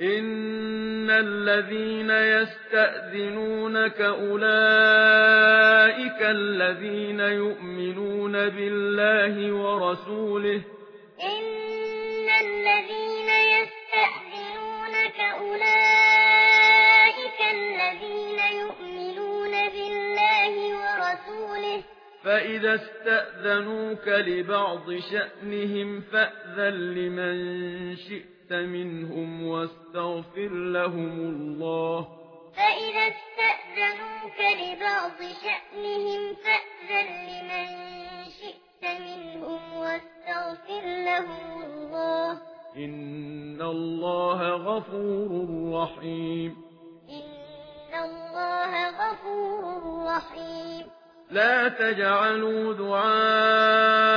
ان الذين يستأذنونك اولئك الذين يؤمنون بالله ورسوله ان الذين يستأذنونك اولئك الذين يؤمنون بالله ورسوله فإذا استأذنوك لبعض شأنهم فأذن لمن شئت شئت منهم واستغفر لهم الله فإذا استأذنوك لبعض شأنهم فأذن لمن شئت منهم واستغفر لهم الله إن الله غفور رحيم إن الله غفور رحيم لا تجعلوا دعاء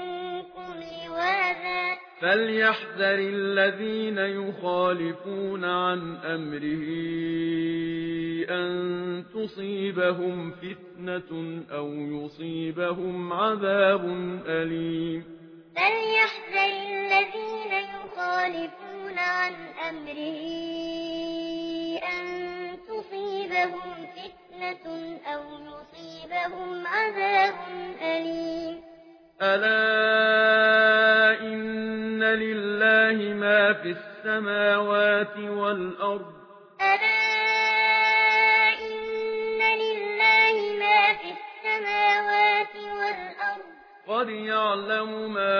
أهواها فليحذر الذين يخالفون عن أمره أن تصيبهم فتنة أو يصيبهم عذاب أليم فليحذر الذين يخالفون عن أمره أن تصيبهم فتنة أو يصيبهم عذاب أليم ألا في السماوات والأرض. ألا إن لله ما في السماوات والأرض. قد يعلم ما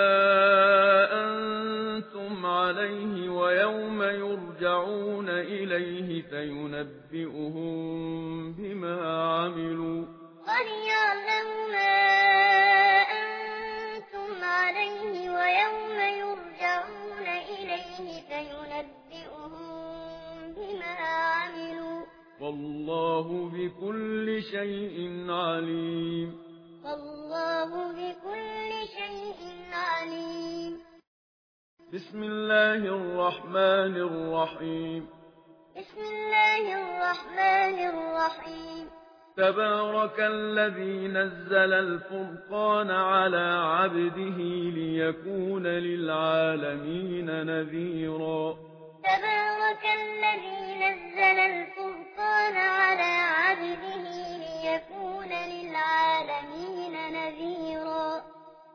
أنتم عليه ويوم يرجعون إليه فينبئ والله بكل شيء عليم. والله بكل شيء عليم. بسم الله الرحمن الرحيم. بسم الله الرحمن الرحيم. تبارك الذي نزل الفرقان على عبده ليكون للعالمين نذيرا. تبارك الذي نزل الفرقان